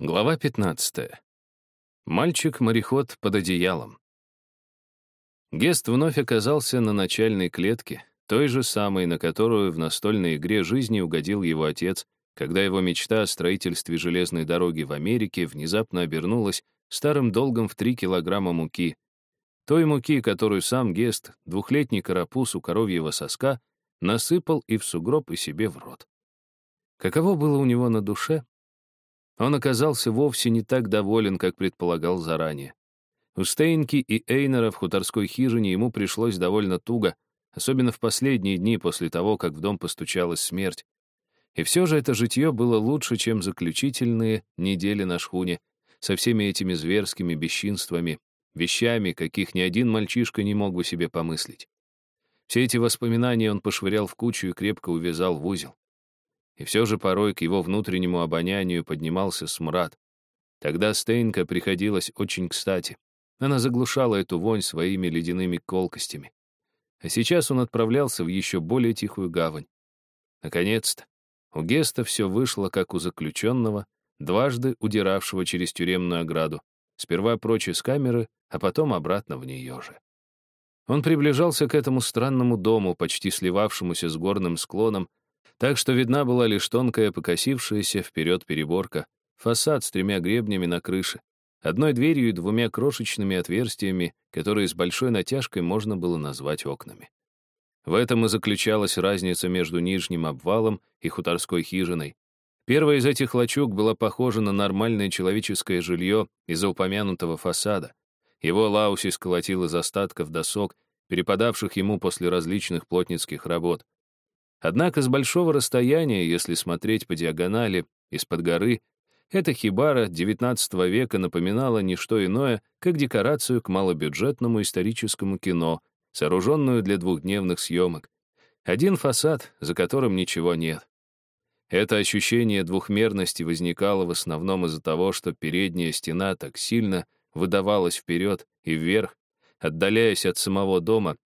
Глава 15. Мальчик-мореход под одеялом. Гест вновь оказался на начальной клетке, той же самой, на которую в настольной игре жизни угодил его отец, когда его мечта о строительстве железной дороги в Америке внезапно обернулась старым долгом в 3 килограмма муки. Той муки, которую сам Гест, двухлетний карапуз у коровьего соска, насыпал и в сугроб, и себе в рот. Каково было у него на душе, он оказался вовсе не так доволен, как предполагал заранее. У Стейнки и Эйнера в хуторской хижине ему пришлось довольно туго, особенно в последние дни после того, как в дом постучалась смерть. И все же это житье было лучше, чем заключительные недели на шхуне, со всеми этими зверскими бесчинствами, вещами, каких ни один мальчишка не мог бы себе помыслить. Все эти воспоминания он пошвырял в кучу и крепко увязал в узел. И все же порой к его внутреннему обонянию поднимался смрад. Тогда Стейнка приходилось очень кстати. Она заглушала эту вонь своими ледяными колкостями. А сейчас он отправлялся в еще более тихую гавань. Наконец-то. У Геста все вышло, как у заключенного, дважды удиравшего через тюремную ограду, сперва прочь из камеры, а потом обратно в нее же. Он приближался к этому странному дому, почти сливавшемуся с горным склоном, так что видна была лишь тонкая, покосившаяся вперед переборка, фасад с тремя гребнями на крыше, одной дверью и двумя крошечными отверстиями, которые с большой натяжкой можно было назвать окнами. В этом и заключалась разница между нижним обвалом и хуторской хижиной. Первая из этих лачуг была похожа на нормальное человеческое жилье из-за упомянутого фасада. Его Лауси сколотил из остатков досок, перепадавших ему после различных плотницких работ. Однако с большого расстояния, если смотреть по диагонали, из-под горы, эта хибара XIX века напоминала не что иное, как декорацию к малобюджетному историческому кино, сооруженную для двухдневных съемок. Один фасад, за которым ничего нет. Это ощущение двухмерности возникало в основном из-за того, что передняя стена так сильно выдавалась вперед и вверх, отдаляясь от самого дома,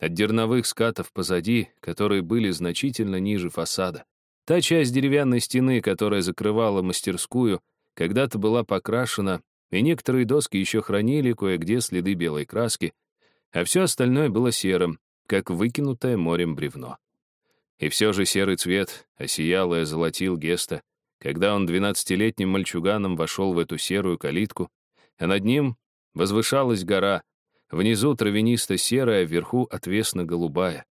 от дерновых скатов позади, которые были значительно ниже фасада. Та часть деревянной стены, которая закрывала мастерскую, когда-то была покрашена, и некоторые доски еще хранили кое-где следы белой краски, а все остальное было серым, как выкинутое морем бревно. И все же серый цвет осиял и озолотил Геста, когда он двенадцатилетним мальчуганом вошел в эту серую калитку, а над ним возвышалась гора, Внизу травянисто-серая, вверху отвесно-голубая.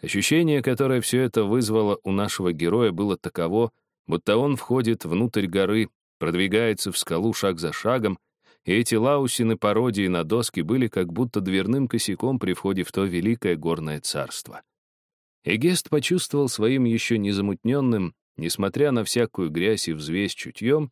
Ощущение, которое все это вызвало у нашего героя, было таково, будто он входит внутрь горы, продвигается в скалу шаг за шагом, и эти лаусины пародии на доски были как будто дверным косяком при входе в то великое горное царство. Эгест почувствовал своим еще незамутненным, несмотря на всякую грязь и взвесь чутьем,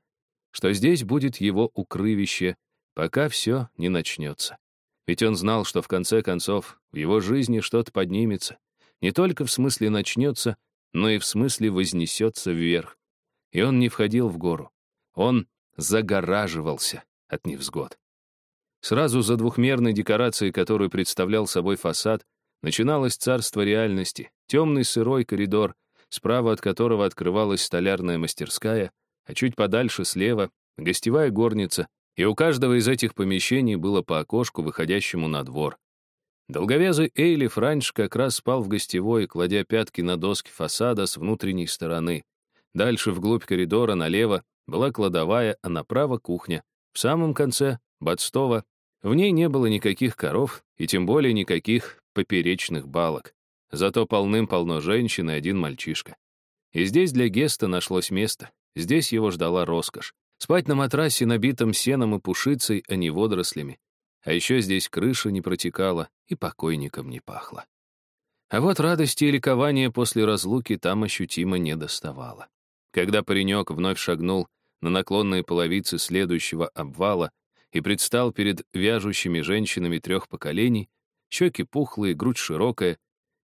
что здесь будет его укрывище, пока все не начнется. Ведь он знал, что в конце концов в его жизни что-то поднимется. Не только в смысле начнется, но и в смысле вознесется вверх. И он не входил в гору. Он загораживался от невзгод. Сразу за двухмерной декорацией, которую представлял собой фасад, начиналось царство реальности, темный сырой коридор, справа от которого открывалась столярная мастерская, а чуть подальше слева — гостевая горница, и у каждого из этих помещений было по окошку, выходящему на двор. Долговязый Эйли Франч как раз спал в гостевой, кладя пятки на доски фасада с внутренней стороны. Дальше, вглубь коридора, налево, была кладовая, а направо — кухня. В самом конце — Бадстова. В ней не было никаких коров и тем более никаких поперечных балок. Зато полным-полно женщин и один мальчишка. И здесь для Геста нашлось место. Здесь его ждала роскошь. Спать на матрасе, набитом сеном и пушицей, а не водорослями. А еще здесь крыша не протекала и покойником не пахло. А вот радости и ликования после разлуки там ощутимо не доставало. Когда паренек вновь шагнул на наклонные половицы следующего обвала и предстал перед вяжущими женщинами трех поколений, щеки пухлые, грудь широкая,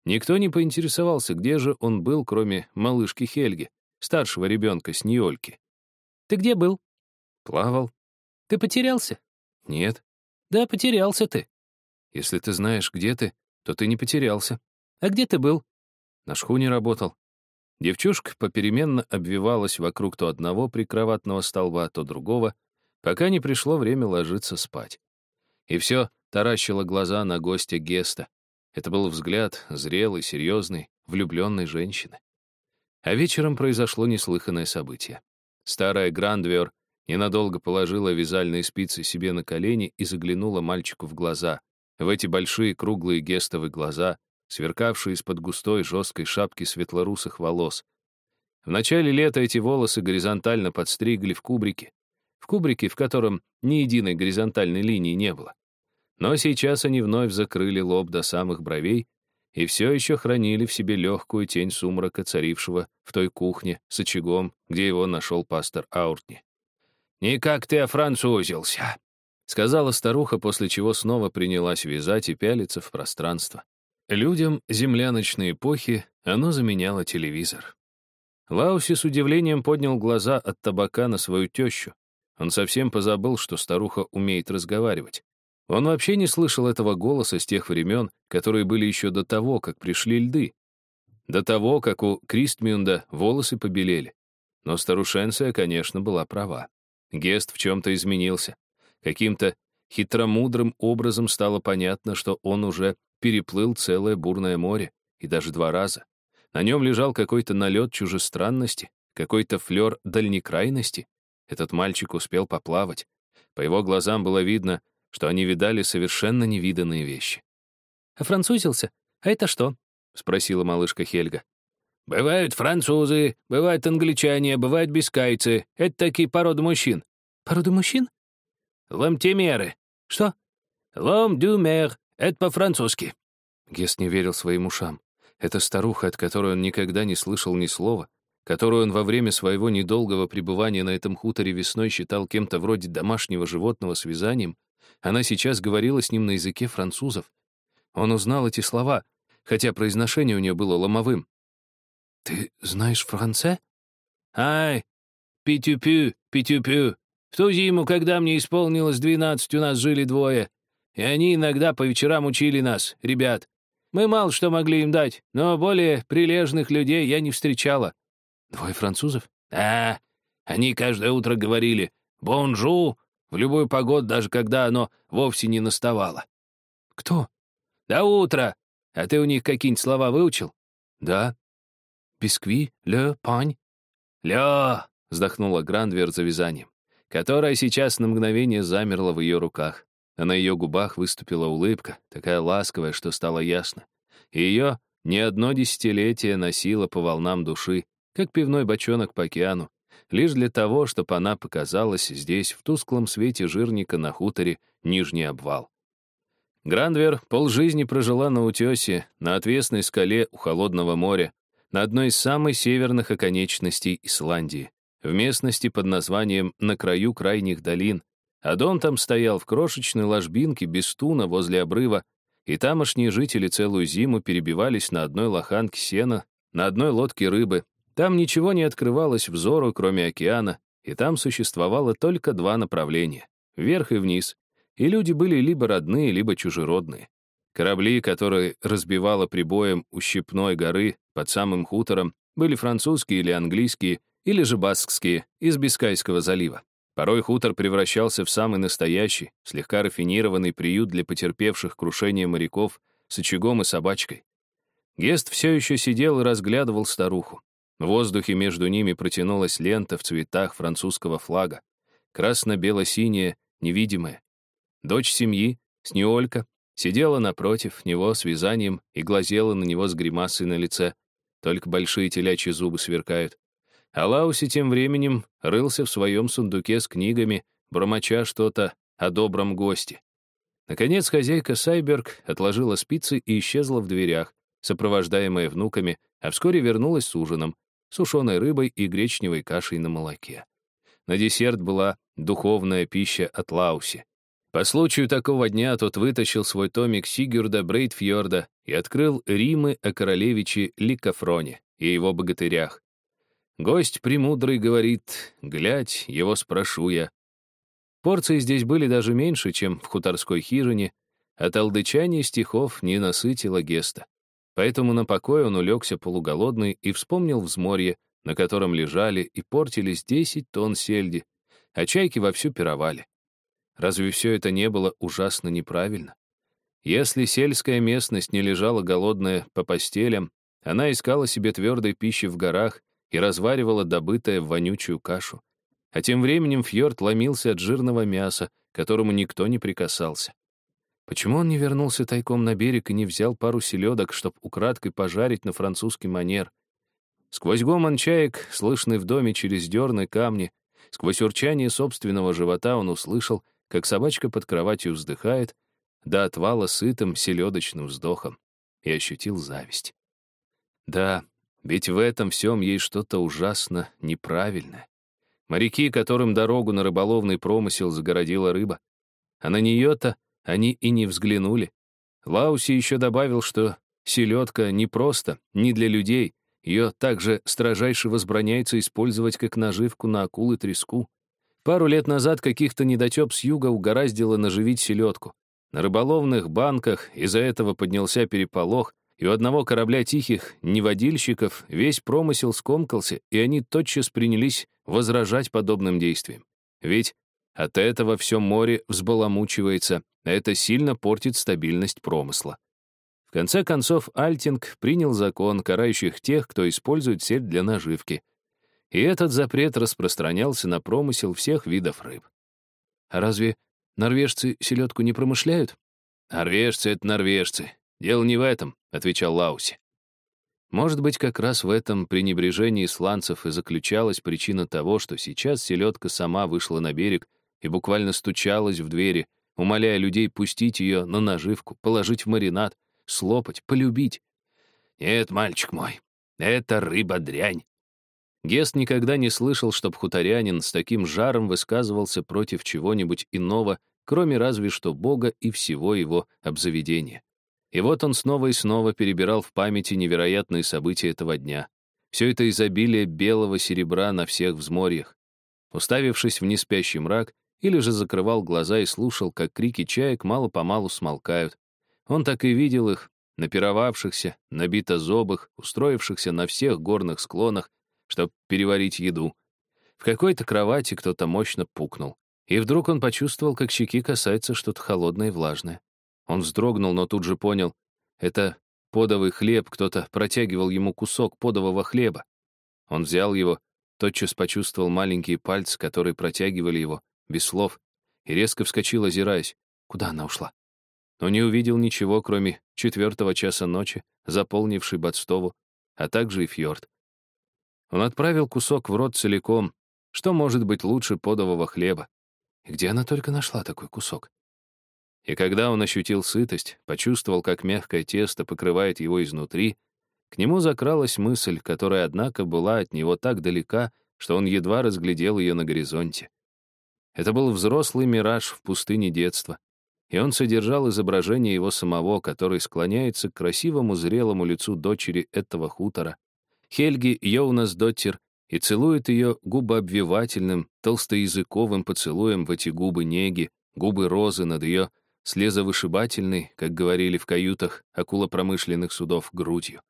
никто не поинтересовался, где же он был, кроме малышки Хельги, старшего ребенка с Ньольки. «Ты где был?» Плавал. Ты потерялся? Нет. Да, потерялся ты. Если ты знаешь, где ты, то ты не потерялся. А где ты был? На шхуне работал. Девчушка попеременно обвивалась вокруг то одного прикроватного столба, то другого, пока не пришло время ложиться спать. И все таращила глаза на гостя Геста. Это был взгляд зрелой, серьезной, влюбленной женщины. А вечером произошло неслыханное событие. Старая Грандвер ненадолго положила вязальные спицы себе на колени и заглянула мальчику в глаза, в эти большие круглые гестовые глаза, сверкавшие из-под густой жесткой шапки светлорусых волос. В начале лета эти волосы горизонтально подстригли в кубрике, в кубрике, в котором ни единой горизонтальной линии не было. Но сейчас они вновь закрыли лоб до самых бровей и все еще хранили в себе легкую тень сумрака, царившего в той кухне с очагом, где его нашел пастор Ауртни. «Никак ты офранцузился», — сказала старуха, после чего снова принялась вязать и пялиться в пространство. Людям земляночной эпохи оно заменяло телевизор. Лауси с удивлением поднял глаза от табака на свою тещу. Он совсем позабыл, что старуха умеет разговаривать. Он вообще не слышал этого голоса с тех времен, которые были еще до того, как пришли льды. До того, как у Кристмюнда волосы побелели. Но старушенция, конечно, была права. Гест в чем-то изменился. Каким-то хитромудрым образом стало понятно, что он уже переплыл целое бурное море, и даже два раза. На нем лежал какой-то налет чужестранности, какой-то флер дальнекрайности. Этот мальчик успел поплавать. По его глазам было видно, что они видали совершенно невиданные вещи. «А французился? А это что?» — спросила малышка Хельга. «Бывают французы, бывают англичане, бывают бискайцы. Это такие породы мужчин». «Породы мужчин?» «Ламтемеры». «Что?» «Лом-дю-мер. Это по-французски». Гест не верил своим ушам. Эта старуха, от которой он никогда не слышал ни слова, которую он во время своего недолгого пребывания на этом хуторе весной считал кем-то вроде домашнего животного с вязанием, она сейчас говорила с ним на языке французов. Он узнал эти слова, хотя произношение у нее было ломовым. «Ты знаешь франце?» «Ай, питюпю, питюпю. В ту зиму, когда мне исполнилось двенадцать, у нас жили двое, и они иногда по вечерам учили нас, ребят. Мы мало что могли им дать, но более прилежных людей я не встречала». «Двое французов?» «Да, они каждое утро говорили «бонжу», в любую погоду, даже когда оно вовсе не наставало. Кто? До утра. А ты у них какие-нибудь слова выучил? Да. Бискви, ле, пань. Ле, вздохнула Грандвер за вязанием, которая сейчас на мгновение замерла в ее руках, а на ее губах выступила улыбка, такая ласковая, что стало ясно. И ее не одно десятилетие носило по волнам души, как пивной бочонок по океану, лишь для того, чтобы она показалась здесь, в тусклом свете жирника на хуторе Нижний обвал. Грандвер полжизни прожила на утесе, на отвесной скале у холодного моря, на одной из самых северных оконечностей Исландии, в местности под названием «На краю крайних долин», а дом там стоял в крошечной ложбинке без туна возле обрыва, и тамошние жители целую зиму перебивались на одной лоханке сена, на одной лодке рыбы, там ничего не открывалось взору, кроме океана, и там существовало только два направления — вверх и вниз, и люди были либо родные, либо чужеродные. Корабли, которые разбивало прибоем у Щепной горы под самым хутором, были французские или английские, или же баскские, из Бискайского залива. Порой хутор превращался в самый настоящий, слегка рафинированный приют для потерпевших крушение моряков с очагом и собачкой. Гест все еще сидел и разглядывал старуху. В воздухе между ними протянулась лента в цветах французского флага. Красно-бело-синяя, невидимая. Дочь семьи, Снеолька, сидела напротив него с вязанием и глазела на него с гримасой на лице. Только большие телячьи зубы сверкают. А Лауси тем временем рылся в своем сундуке с книгами, бормоча что-то о добром госте. Наконец хозяйка Сайберг отложила спицы и исчезла в дверях, сопровождаемая внуками, а вскоре вернулась с ужином, сушеной рыбой и гречневой кашей на молоке. На десерт была духовная пища от Лауси. По случаю такого дня тот вытащил свой томик Сигюрда Брейтфьорда и открыл Римы о королевиче Ликофроне и его богатырях. Гость премудрый говорит, глядь, его спрошу я. Порции здесь были даже меньше, чем в хуторской хижине, а толдычание стихов не насытило Геста. Поэтому на покой он улегся полуголодный и вспомнил взморье, на котором лежали и портились 10 тонн сельди, а чайки вовсю пировали. Разве все это не было ужасно неправильно? Если сельская местность не лежала голодная по постелям, она искала себе твердой пищи в горах и разваривала добытое в вонючую кашу. А тем временем фьорд ломился от жирного мяса, которому никто не прикасался. Почему он не вернулся тайком на берег и не взял пару селедок, чтоб украдкой пожарить на французский манер? Сквозь гомон чаек, слышный в доме через дерны камни, сквозь урчание собственного живота он услышал, как собачка под кроватью вздыхает, до отвала сытым селедочным вздохом, и ощутил зависть. Да, ведь в этом всем есть что-то ужасно неправильное. Моряки, которым дорогу на рыболовный промысел загородила рыба, а на нее-то они и не взглянули. Лауси еще добавил, что селедка не просто, не для людей, ее также строжайше возбраняется использовать как наживку на акулы треску. Пару лет назад каких-то недотеп с юга угораздило наживить селедку. На рыболовных банках из-за этого поднялся переполох, и у одного корабля тихих неводильщиков весь промысел скомкался, и они тотчас принялись возражать подобным действиям. Ведь от этого все море взбаламучивается, а это сильно портит стабильность промысла. В конце концов, Альтинг принял закон, карающих тех, кто использует сеть для наживки. И этот запрет распространялся на промысел всех видов рыб. А разве норвежцы селедку не промышляют? Норвежцы — это норвежцы. Дело не в этом, — отвечал Лауси. Может быть, как раз в этом пренебрежении исландцев и заключалась причина того, что сейчас селедка сама вышла на берег и буквально стучалась в двери, умоляя людей пустить ее на наживку, положить в маринад, слопать, полюбить. «Нет, мальчик мой, это рыба-дрянь». Гест никогда не слышал, чтоб хуторянин с таким жаром высказывался против чего-нибудь иного, кроме разве что Бога и всего его обзаведения. И вот он снова и снова перебирал в памяти невероятные события этого дня. Все это изобилие белого серебра на всех взморьях. Уставившись в неспящий мрак, или же закрывал глаза и слушал, как крики чаек мало-помалу смолкают, он так и видел их, напировавшихся, набито-зобых, устроившихся на всех горных склонах, чтобы переварить еду. В какой-то кровати кто-то мощно пукнул. И вдруг он почувствовал, как щеки касается что-то холодное и влажное. Он вздрогнул, но тут же понял. Это подовый хлеб, кто-то протягивал ему кусок подового хлеба. Он взял его, тотчас почувствовал маленькие пальцы, которые протягивали его, без слов, и резко вскочил, озираясь. Куда она ушла? но не увидел ничего, кроме четвертого часа ночи, заполнивший Бадстову, а также и фьорд. Он отправил кусок в рот целиком. Что может быть лучше подового хлеба? И где она только нашла такой кусок? И когда он ощутил сытость, почувствовал, как мягкое тесто покрывает его изнутри, к нему закралась мысль, которая, однако, была от него так далека, что он едва разглядел ее на горизонте. Это был взрослый мираж в пустыне детства и он содержал изображение его самого, который склоняется к красивому зрелому лицу дочери этого хутора, Хельги Йоунас Доттер, и целует ее губообвивательным, толстоязыковым поцелуем в эти губы неги, губы розы над ее слезовышибательной, как говорили в каютах акулопромышленных судов, грудью.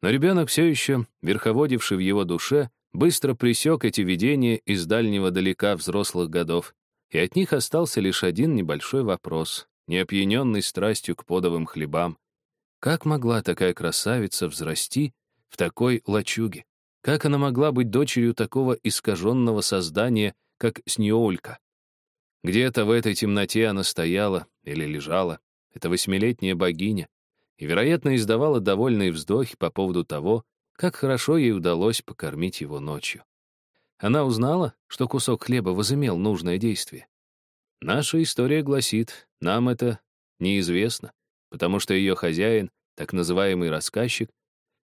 Но ребенок все еще, верховодивший в его душе, быстро пресек эти видения из дальнего далека взрослых годов и от них остался лишь один небольшой вопрос, не опьяненный страстью к подовым хлебам. Как могла такая красавица взрасти в такой лачуге? Как она могла быть дочерью такого искаженного создания, как Сньоулька? Где-то в этой темноте она стояла или лежала, эта восьмилетняя богиня, и, вероятно, издавала довольные вздохи по поводу того, как хорошо ей удалось покормить его ночью. Она узнала, что кусок хлеба возымел нужное действие. Наша история гласит, нам это неизвестно, потому что ее хозяин, так называемый рассказчик,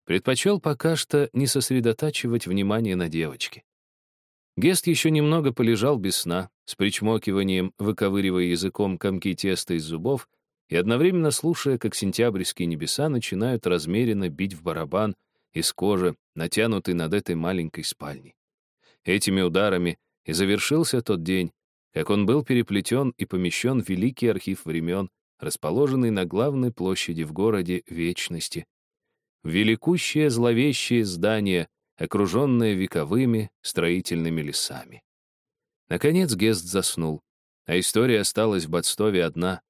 предпочел пока что не сосредотачивать внимание на девочке. Гест еще немного полежал без сна, с причмокиванием, выковыривая языком комки теста из зубов и одновременно слушая, как сентябрьские небеса начинают размеренно бить в барабан из кожи, натянутый над этой маленькой спальней. Этими ударами и завершился тот день, как он был переплетен и помещен в великий архив времен, расположенный на главной площади в городе Вечности, великущее зловещее здание, окруженное вековыми строительными лесами. Наконец Гест заснул, а история осталась в Бадстове одна.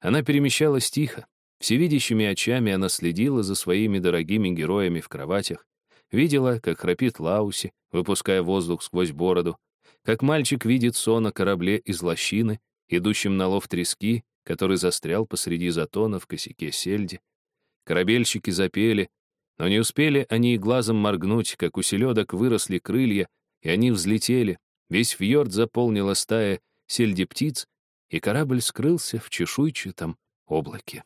Она перемещалась тихо, всевидящими очами она следила за своими дорогими героями в кроватях, видела, как храпит Лауси, выпуская воздух сквозь бороду, как мальчик видит сон на корабле из лощины, идущем на лов трески, который застрял посреди затона в косяке сельди. Корабельщики запели, но не успели они и глазом моргнуть, как у селедок выросли крылья, и они взлетели. Весь фьорд заполнила стая сельди птиц, и корабль скрылся в чешуйчатом облаке.